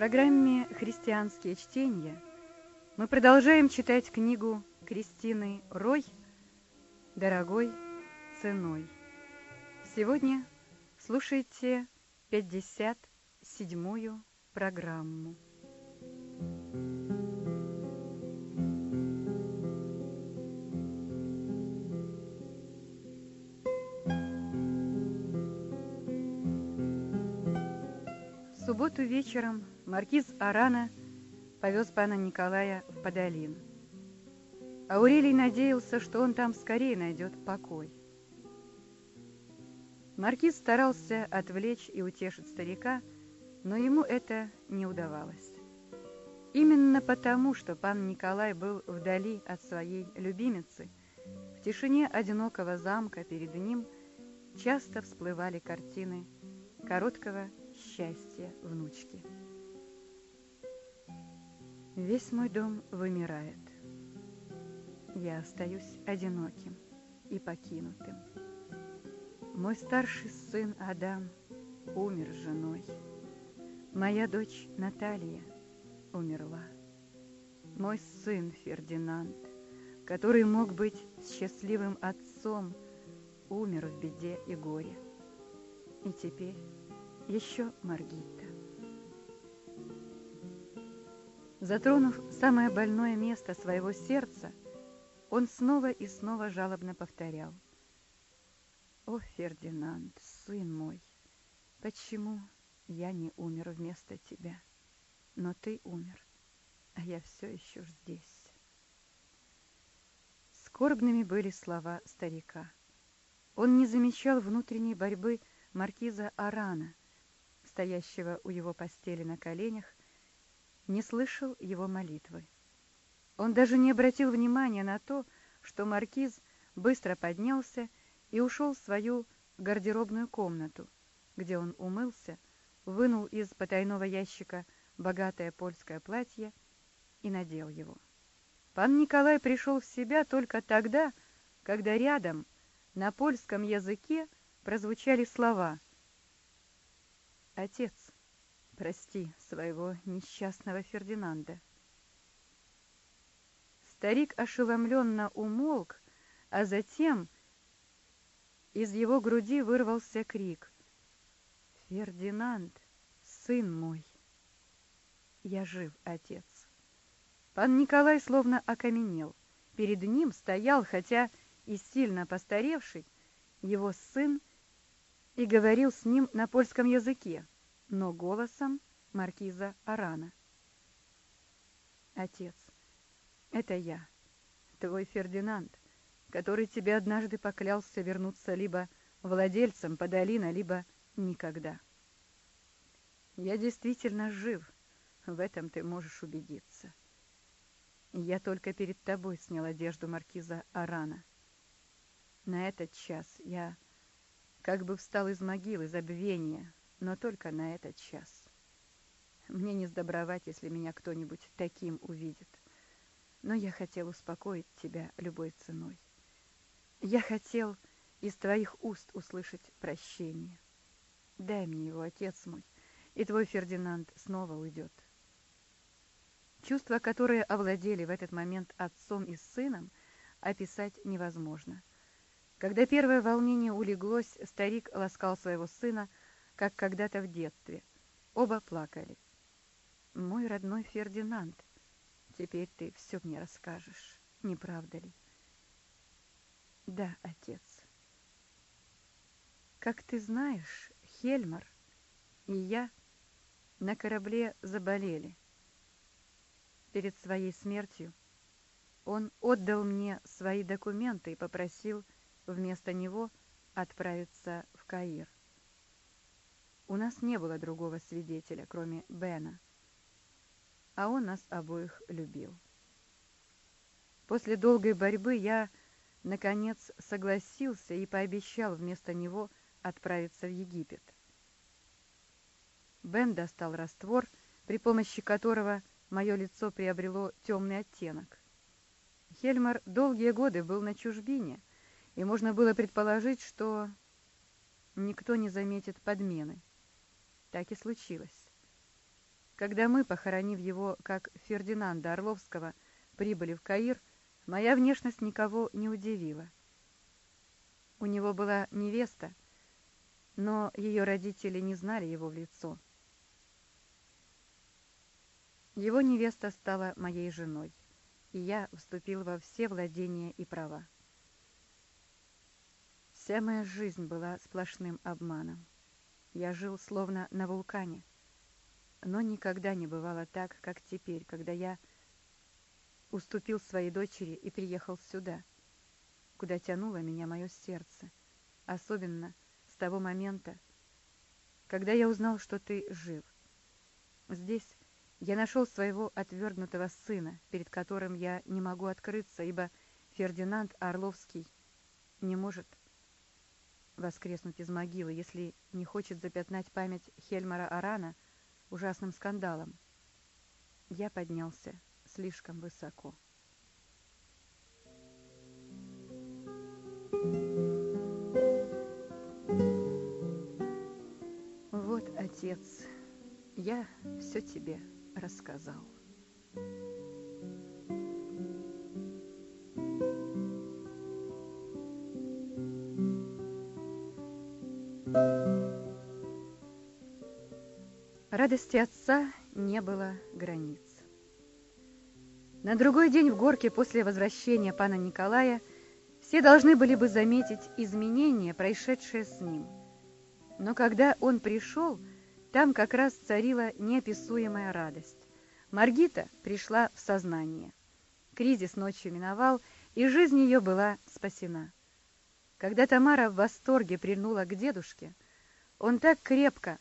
программе «Христианские чтения» мы продолжаем читать книгу Кристины Рой «Дорогой ценой». Сегодня слушайте 57-ю программу. Субботу вечером маркиз Арана повез пана Николая в Подолин. Аурелий надеялся, что он там скорее найдет покой. Маркиз старался отвлечь и утешить старика, но ему это не удавалось. Именно потому, что пан Николай был вдали от своей любимицы, в тишине одинокого замка перед ним часто всплывали картины короткого счастья внучки. Весь мой дом вымирает. Я остаюсь одиноким и покинутым. Мой старший сын Адам умер с женой. Моя дочь Наталья умерла. Мой сын Фердинанд, который мог быть счастливым отцом, умер в беде и горе. И теперь еще Маргита. Затронув самое больное место своего сердца, он снова и снова жалобно повторял. «О, Фердинанд, сын мой, почему я не умер вместо тебя? Но ты умер, а я все еще здесь». Скорбными были слова старика. Он не замечал внутренней борьбы маркиза Арана, стоящего у его постели на коленях, не слышал его молитвы. Он даже не обратил внимания на то, что маркиз быстро поднялся и ушел в свою гардеробную комнату, где он умылся, вынул из потайного ящика богатое польское платье и надел его. Пан Николай пришел в себя только тогда, когда рядом на польском языке прозвучали слова — Отец, прости своего несчастного Фердинанда. Старик ошеломленно умолк, а затем из его груди вырвался крик. «Фердинанд, сын мой!» «Я жив, отец!» Пан Николай словно окаменел. Перед ним стоял, хотя и сильно постаревший, его сын и говорил с ним на польском языке, но голосом маркиза Арана. «Отец, это я, твой Фердинанд, который тебе однажды поклялся вернуться либо владельцем Подолина, либо никогда. Я действительно жив, в этом ты можешь убедиться. Я только перед тобой снял одежду маркиза Арана. На этот час я как бы встал из могилы забвения, но только на этот час. Мне не сдобровать, если меня кто-нибудь таким увидит. Но я хотел успокоить тебя любой ценой. Я хотел из твоих уст услышать прощение. Дай мне его, отец мой, и твой Фердинанд снова уйдет. Чувства, которые овладели в этот момент отцом и сыном, описать невозможно. Когда первое волнение улеглось, старик ласкал своего сына, как когда-то в детстве. Оба плакали. «Мой родной Фердинанд, теперь ты все мне расскажешь, не правда ли?» «Да, отец». «Как ты знаешь, Хельмар и я на корабле заболели. Перед своей смертью он отдал мне свои документы и попросил вместо него отправиться в Каир. У нас не было другого свидетеля, кроме Бена, а он нас обоих любил. После долгой борьбы я, наконец, согласился и пообещал вместо него отправиться в Египет. Бен достал раствор, при помощи которого мое лицо приобрело темный оттенок. Хельмар долгие годы был на чужбине, и можно было предположить, что никто не заметит подмены. Так и случилось. Когда мы, похоронив его как Фердинанда Орловского, прибыли в Каир, моя внешность никого не удивила. У него была невеста, но ее родители не знали его в лицо. Его невеста стала моей женой, и я вступил во все владения и права. Вся моя жизнь была сплошным обманом. Я жил словно на вулкане, но никогда не бывало так, как теперь, когда я уступил своей дочери и приехал сюда, куда тянуло меня мое сердце, особенно с того момента, когда я узнал, что ты жив. Здесь я нашел своего отвергнутого сына, перед которым я не могу открыться, ибо Фердинанд Орловский не может воскреснуть из могилы, если не хочет запятнать память Хельмара Арана ужасным скандалом. Я поднялся слишком высоко. Вот, отец, я все тебе рассказал. Радости отца не было границ. На другой день в горке после возвращения пана Николая все должны были бы заметить изменения, происшедшие с ним. Но когда он пришел, там как раз царила неописуемая радость. Маргита пришла в сознание. Кризис ночью миновал, и жизнь ее была спасена. Когда Тамара в восторге прильнула к дедушке, он так крепко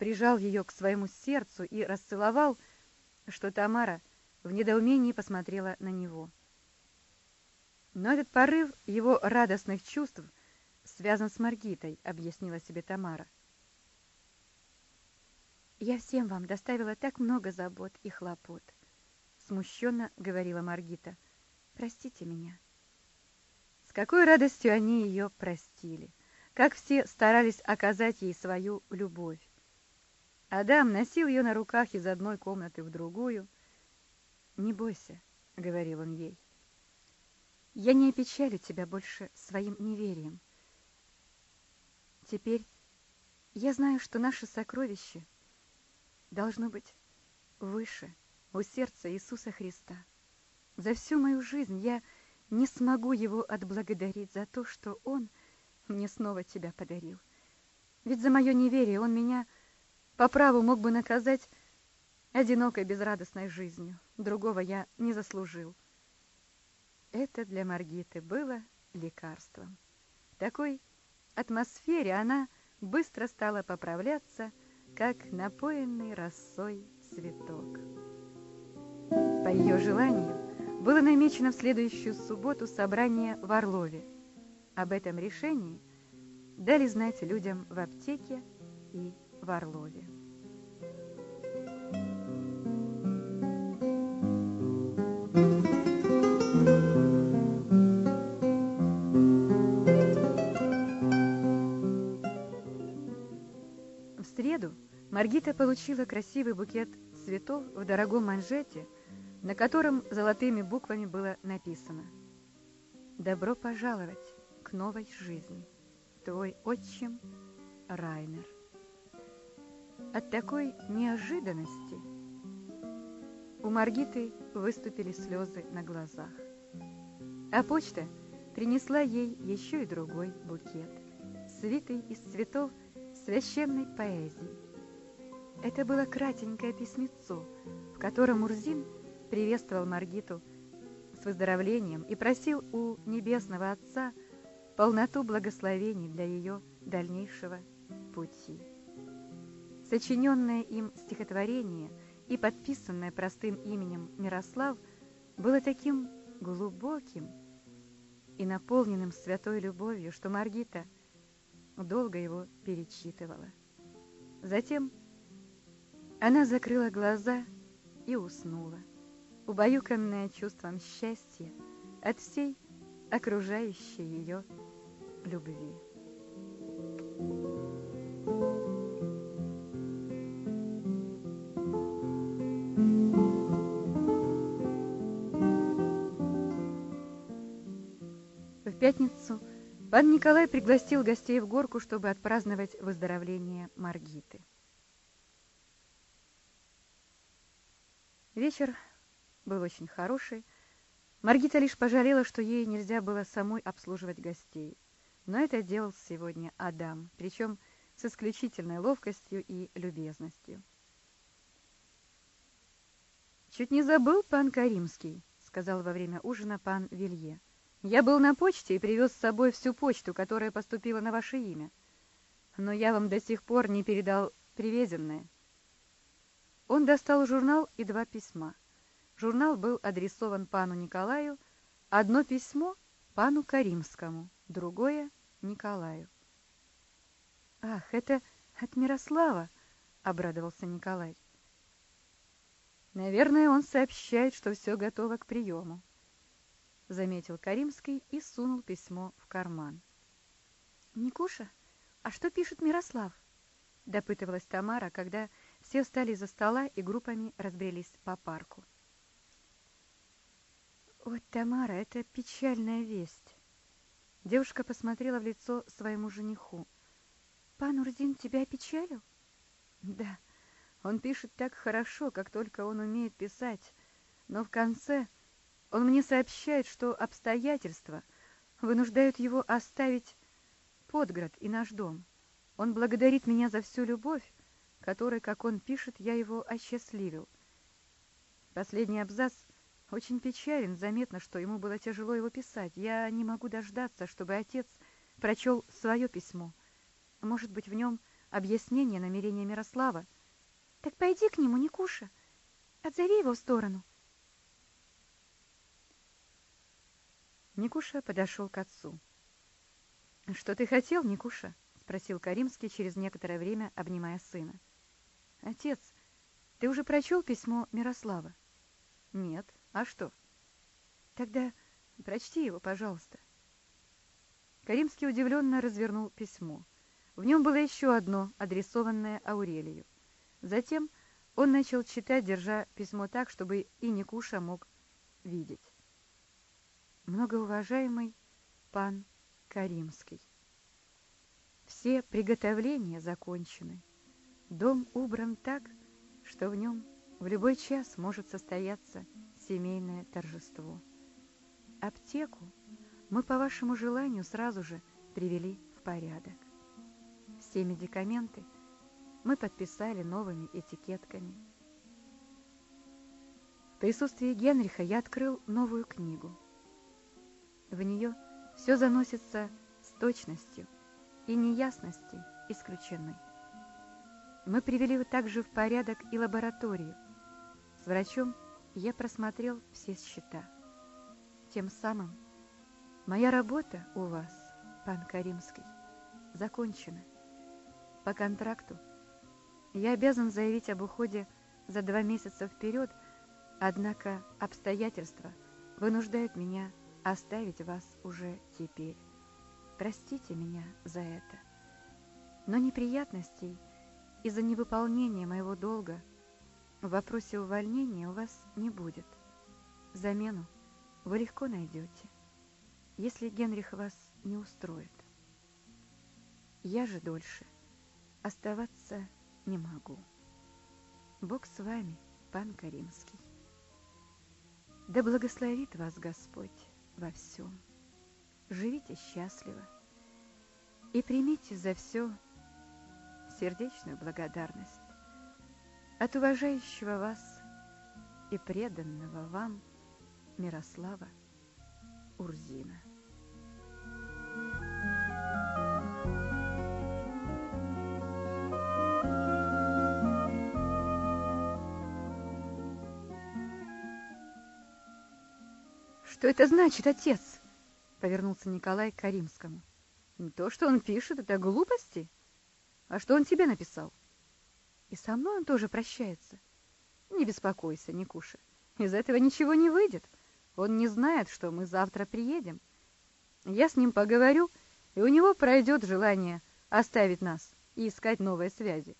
прижал ее к своему сердцу и расцеловал, что Тамара в недоумении посмотрела на него. Но этот порыв его радостных чувств связан с Маргитой, объяснила себе Тамара. «Я всем вам доставила так много забот и хлопот», — смущенно говорила Маргита. «Простите меня». С какой радостью они ее простили, как все старались оказать ей свою любовь. Адам носил ее на руках из одной комнаты в другую. «Не бойся», — говорил он ей. «Я не опечалю тебя больше своим неверием. Теперь я знаю, что наше сокровище — должно быть выше, у сердца Иисуса Христа. За всю мою жизнь я не смогу его отблагодарить за то, что он мне снова тебя подарил. Ведь за мое неверие он меня по праву мог бы наказать одинокой безрадостной жизнью. Другого я не заслужил. Это для Маргиты было лекарством. В такой атмосфере она быстро стала поправляться, как напоенный росой цветок. По ее желанию было намечено в следующую субботу собрание в Орлове. Об этом решении дали знать людям в аптеке и в Орлове. Маргита получила красивый букет цветов в дорогом манжете, на котором золотыми буквами было написано «Добро пожаловать к новой жизни, твой отчим Райнер». От такой неожиданности у Маргиты выступили слезы на глазах. А почта принесла ей еще и другой букет, свитый из цветов священной поэзии. Это было кратенькое письмецо, в котором Мурзин приветствовал Маргиту с выздоровлением и просил у Небесного Отца полноту благословений для ее дальнейшего пути. Сочиненное им стихотворение и подписанное простым именем Мирослав было таким глубоким и наполненным святой любовью, что Маргита долго его перечитывала. Затем она закрыла глаза и уснула, убаюканная чувством счастья от всей окружающей ее любви. Пятницу пан Николай пригласил гостей в горку, чтобы отпраздновать выздоровление Маргиты. Вечер был очень хороший. Маргита лишь пожалела, что ей нельзя было самой обслуживать гостей. Но это делал сегодня Адам, причем с исключительной ловкостью и любезностью. «Чуть не забыл, пан Каримский», — сказал во время ужина пан Вилье. «Я был на почте и привез с собой всю почту, которая поступила на ваше имя. Но я вам до сих пор не передал привезенное». Он достал журнал и два письма. Журнал был адресован пану Николаю, одно письмо — пану Каримскому, другое — Николаю. «Ах, это от Мирослава!» — обрадовался Николай. «Наверное, он сообщает, что все готово к приему», — заметил Каримский и сунул письмо в карман. «Никуша, а что пишет Мирослав?» — допытывалась Тамара, когда все встали за стола и группами разбрелись по парку. «Вот, Тамара, это печальная весть!» Девушка посмотрела в лицо своему жениху. «Пан Урзин тебя опечалил?» «Да». Он пишет так хорошо, как только он умеет писать, но в конце он мне сообщает, что обстоятельства вынуждают его оставить Подград и наш дом. Он благодарит меня за всю любовь, которой, как он пишет, я его осчастливил. Последний абзац очень печален, заметно, что ему было тяжело его писать. Я не могу дождаться, чтобы отец прочел свое письмо. Может быть, в нем объяснение намерения Мирослава, так пойди к нему, Никуша. Отзови его в сторону. Никуша подошел к отцу. «Что ты хотел, Никуша?» — спросил Каримский через некоторое время, обнимая сына. «Отец, ты уже прочел письмо Мирослава?» «Нет. А что?» «Тогда прочти его, пожалуйста». Каримский удивленно развернул письмо. В нем было еще одно, адресованное Аурелию. Затем он начал читать, держа письмо так, чтобы и Никуша мог видеть. Многоуважаемый пан Каримский, все приготовления закончены. Дом убран так, что в нем в любой час может состояться семейное торжество. Аптеку мы по вашему желанию сразу же привели в порядок. Все медикаменты – мы подписали новыми этикетками. В присутствии Генриха я открыл новую книгу. В нее все заносится с точностью, и неясности исключены. Мы привели также в порядок и лабораторию. С врачом я просмотрел все счета. Тем самым моя работа у вас, пан Каримский, закончена. По контракту я обязан заявить об уходе за два месяца вперед, однако обстоятельства вынуждают меня оставить вас уже теперь. Простите меня за это. Но неприятностей из-за невыполнения моего долга в вопросе увольнения у вас не будет. Замену вы легко найдете, если Генрих вас не устроит. Я же дольше оставаться не могу. Бог с вами, пан Каримский. Да благословит вас Господь во всем. Живите счастливо и примите за все сердечную благодарность от уважающего вас и преданного вам Мирослава Урзина. «Что это значит, отец?» — повернулся Николай к Каримскому. «То, что он пишет, это глупости. А что он тебе написал?» «И со мной он тоже прощается». «Не беспокойся, Никуша, из этого ничего не выйдет. Он не знает, что мы завтра приедем. Я с ним поговорю, и у него пройдет желание оставить нас и искать новые связи.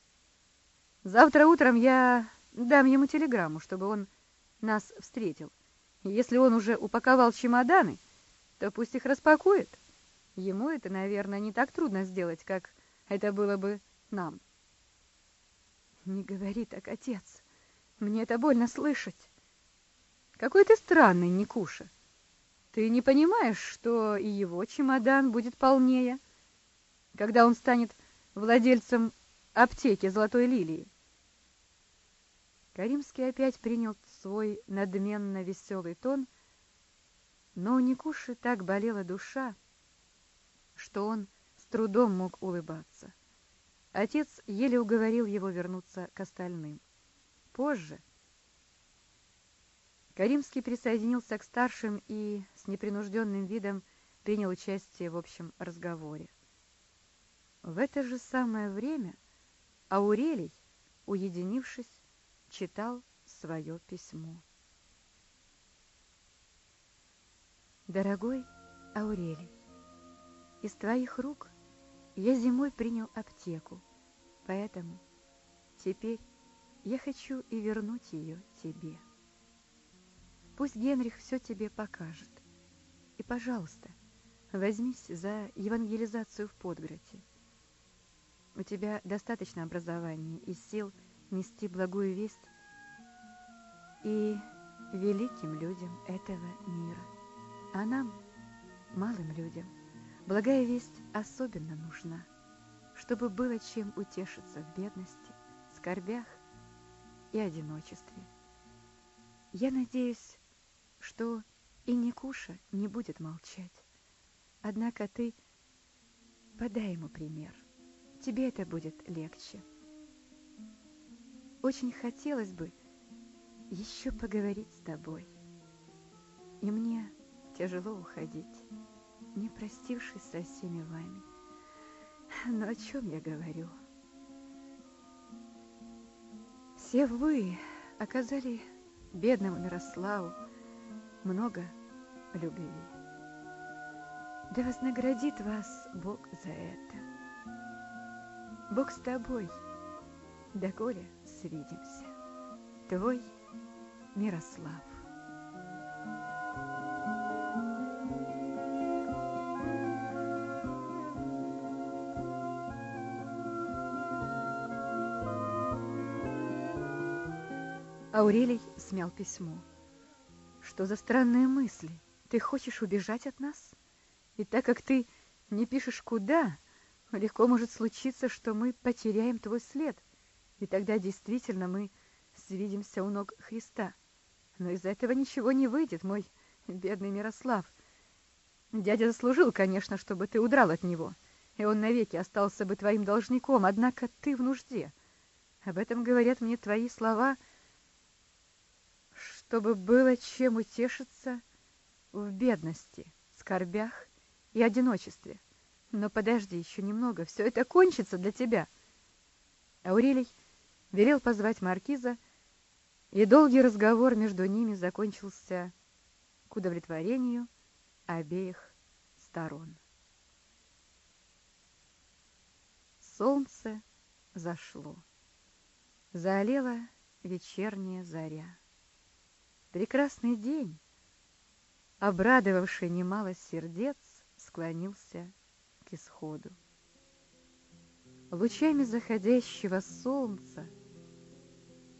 Завтра утром я дам ему телеграмму, чтобы он нас встретил. Если он уже упаковал чемоданы, то пусть их распакует. Ему это, наверное, не так трудно сделать, как это было бы нам. Не говори так, отец. Мне это больно слышать. Какой ты странный, Никуша. Ты не понимаешь, что и его чемодан будет полнее, когда он станет владельцем аптеки Золотой Лилии? Каримский опять принял свой надменно веселый тон, но у Никуши так болела душа, что он с трудом мог улыбаться. Отец еле уговорил его вернуться к остальным. Позже Каримский присоединился к старшим и с непринужденным видом принял участие в общем разговоре. В это же самое время Аурелий, уединившись, читал свое письмо. Дорогой Аурелий, из твоих рук я зимой принял аптеку, поэтому теперь я хочу и вернуть ее тебе. Пусть Генрих все тебе покажет. И, пожалуйста, возьмись за евангелизацию в Подгороде. У тебя достаточно образования и сил нести благую весть и великим людям этого мира. А нам, малым людям, благая весть особенно нужна, чтобы было чем утешиться в бедности, скорбях и одиночестве. Я надеюсь, что и Никуша не будет молчать. Однако ты подай ему пример. Тебе это будет легче. Очень хотелось бы еще поговорить с тобой. И мне тяжело уходить, не простившись со всеми вами. Но о чем я говорю? Все вы оказали бедному Мирославу много любви. Да вознаградит вас Бог за это. Бог с тобой, доколе свидимся. Твой Мирослав. Аурелий смял письмо. Что за странные мысли? Ты хочешь убежать от нас? И так как ты не пишешь куда, легко может случиться, что мы потеряем твой след. И тогда действительно мы свидимся у ног Христа. Но из этого ничего не выйдет, мой бедный Мирослав. Дядя заслужил, конечно, чтобы ты удрал от него, и он навеки остался бы твоим должником, однако ты в нужде. Об этом говорят мне твои слова — чтобы было чем утешиться в бедности, скорбях и одиночестве. Но подожди еще немного, все это кончится для тебя. Аурелий велел позвать маркиза, и долгий разговор между ними закончился к удовлетворению обеих сторон. Солнце зашло. Заолела вечерняя заря. Прекрасный день, обрадовавший немало сердец, склонился к исходу. Лучами заходящего солнца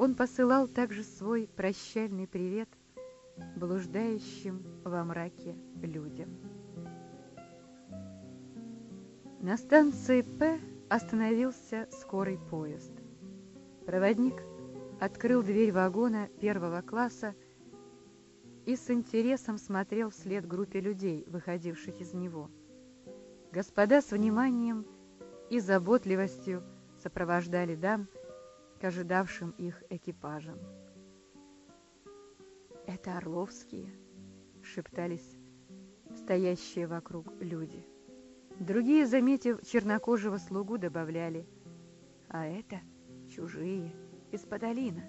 он посылал также свой прощальный привет блуждающим во мраке людям. На станции П остановился скорый поезд. Проводник открыл дверь вагона первого класса и с интересом смотрел вслед группе людей, выходивших из него. Господа с вниманием и заботливостью сопровождали дам к ожидавшим их экипажам. «Это Орловские», — шептались стоящие вокруг люди. Другие, заметив чернокожего слугу, добавляли, «А это чужие, из Подолина».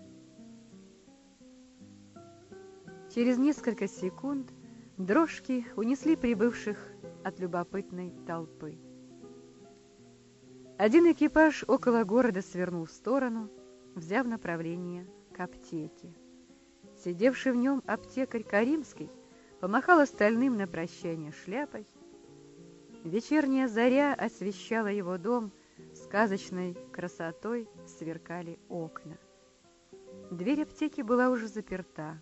Через несколько секунд дрожки унесли прибывших от любопытной толпы. Один экипаж около города свернул в сторону, взяв направление к аптеке. Сидевший в нем аптекарь Каримский помахал остальным на прощание шляпой. Вечерняя заря освещала его дом, сказочной красотой сверкали окна. Дверь аптеки была уже заперта.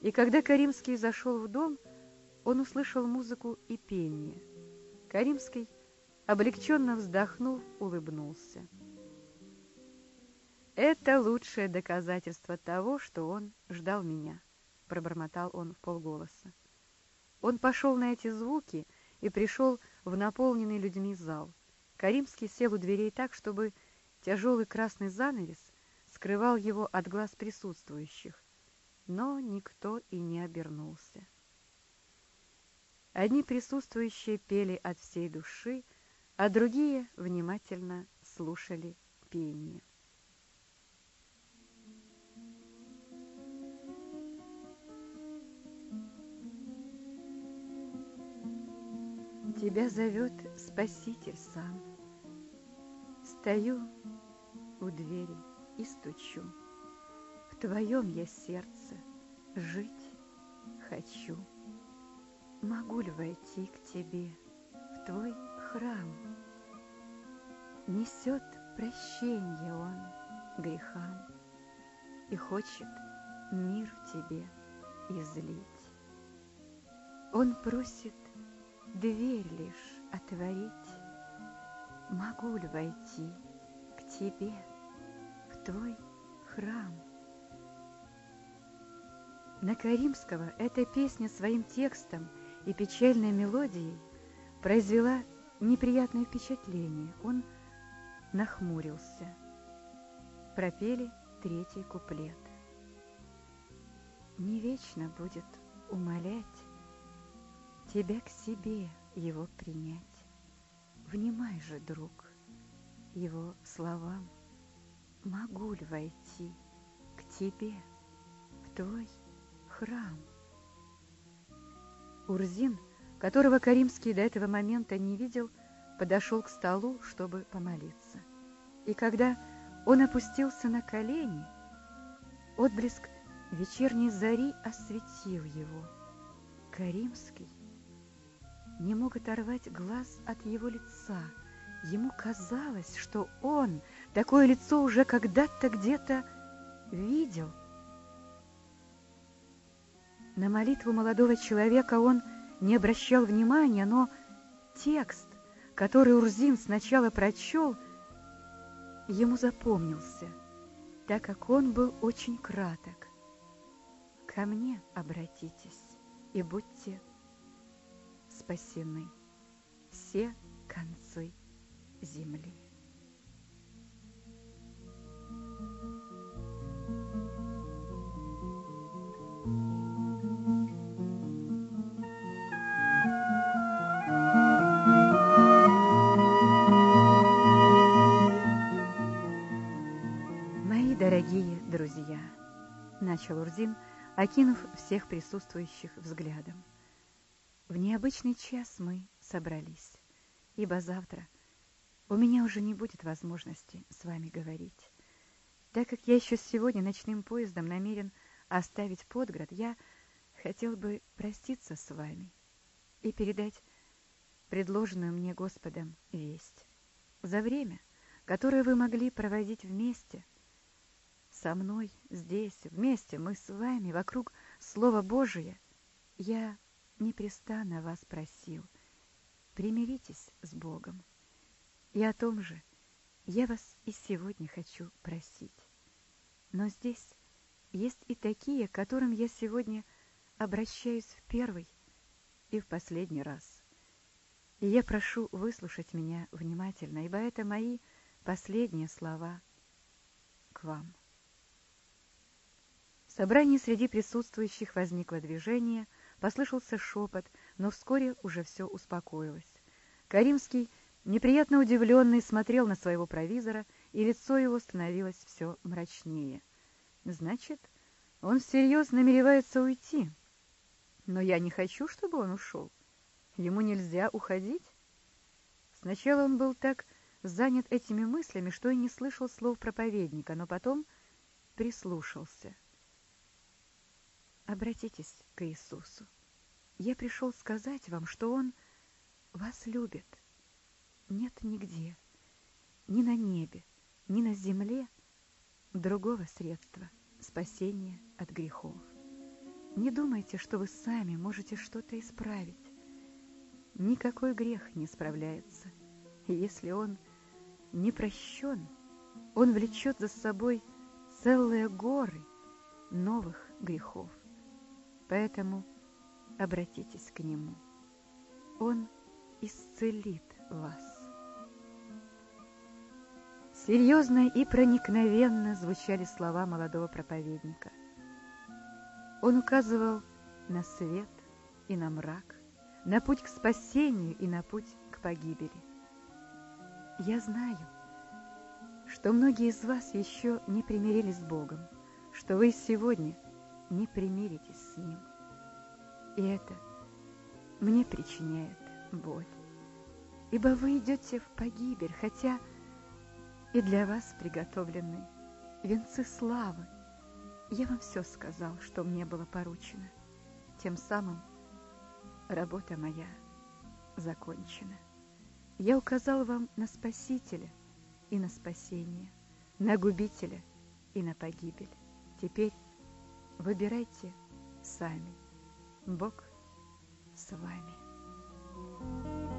И когда Каримский зашел в дом, он услышал музыку и пение. Каримский, облегченно вздохнув, улыбнулся. «Это лучшее доказательство того, что он ждал меня», — пробормотал он в полголоса. Он пошел на эти звуки и пришел в наполненный людьми зал. Каримский сел у дверей так, чтобы тяжелый красный занавес скрывал его от глаз присутствующих, но никто и не обернулся. Одни присутствующие пели от всей души, а другие внимательно слушали пение. Тебя зовет Спаситель сам. Стою у двери и стучу. В твоем я сердце жить хочу. Могу ли войти к тебе в твой храм? Несет прощение он грехам И хочет мир тебе излить. Он просит дверь лишь отворить, Могу ли войти к тебе в твой храм? На Каримского эта песня своим текстом и печальной мелодией произвела неприятное впечатление. Он нахмурился. Пропели третий куплет. Не вечно будет умолять тебя к себе его принять. Внимай же, друг, его словам, Могу ли войти к тебе, в твой храм? Урзин, которого Каримский до этого момента не видел, подошел к столу, чтобы помолиться. И когда он опустился на колени, отблеск вечерней зари осветил его. Каримский не мог оторвать глаз от его лица. Ему казалось, что он такое лицо уже когда-то где-то видел. На молитву молодого человека он не обращал внимания, но текст, который Урзин сначала прочел, ему запомнился, так как он был очень краток. «Ко мне обратитесь и будьте спасены все концы земли. Мои дорогие друзья, начал Урзин, окинув всех присутствующих взглядом. В необычный час мы собрались, ибо завтра у меня уже не будет возможности с вами говорить. Так как я еще сегодня ночным поездом намерен оставить Подград, я хотел бы проститься с вами и передать предложенную мне Господом весть. За время, которое вы могли проводить вместе, со мной здесь, вместе, мы с вами, вокруг Слова Божия, я непрестанно вас просил, примиритесь с Богом. И о том же я вас и сегодня хочу просить. Но здесь есть и такие, к которым я сегодня обращаюсь в первый и в последний раз. И я прошу выслушать меня внимательно, ибо это мои последние слова к вам. В собрании среди присутствующих возникло движение – Послышался шепот, но вскоре уже все успокоилось. Каримский, неприятно удивленный, смотрел на своего провизора, и лицо его становилось все мрачнее. Значит, он всерьез намеревается уйти. Но я не хочу, чтобы он ушел. Ему нельзя уходить. Сначала он был так занят этими мыслями, что и не слышал слов проповедника, но потом прислушался — Обратитесь к Иисусу. Я пришел сказать вам, что Он вас любит. Нет нигде, ни на небе, ни на земле другого средства спасения от грехов. Не думайте, что вы сами можете что-то исправить. Никакой грех не справляется. Если он не прощен, он влечет за собой целые горы новых грехов. Поэтому обратитесь к Нему. Он исцелит вас. Серьезно и проникновенно звучали слова молодого проповедника. Он указывал на свет и на мрак, на путь к спасению и на путь к погибели. Я знаю, что многие из вас еще не примирились с Богом, что вы сегодня не примиритесь с Ним. И это мне причиняет боль. Ибо вы идете в погибель, хотя и для вас приготовлены венцы славы. Я вам все сказал, что мне было поручено. Тем самым работа моя закончена. Я указал вам на Спасителя и на спасение, на губителя и на погибель. Теперь выбирайте сами. Бог с вами.